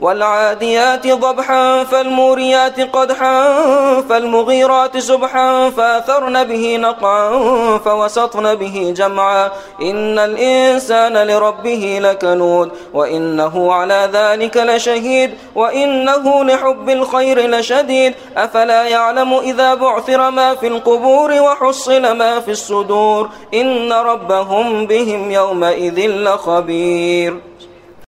والعاديات ضبحا فالموريات قدحا فالمغيرات سبحا فاثرن به نقعا فوسطن به جمعا. إن الإنسان لربه لكنود وإنه على ذلك لشهيد وإنه لحب الخير لشديد. أفلا يعلم إذا بعثر ما في القبور وحصل ما في الصدور؟ إن ربهم بهم يومئذ لخبير.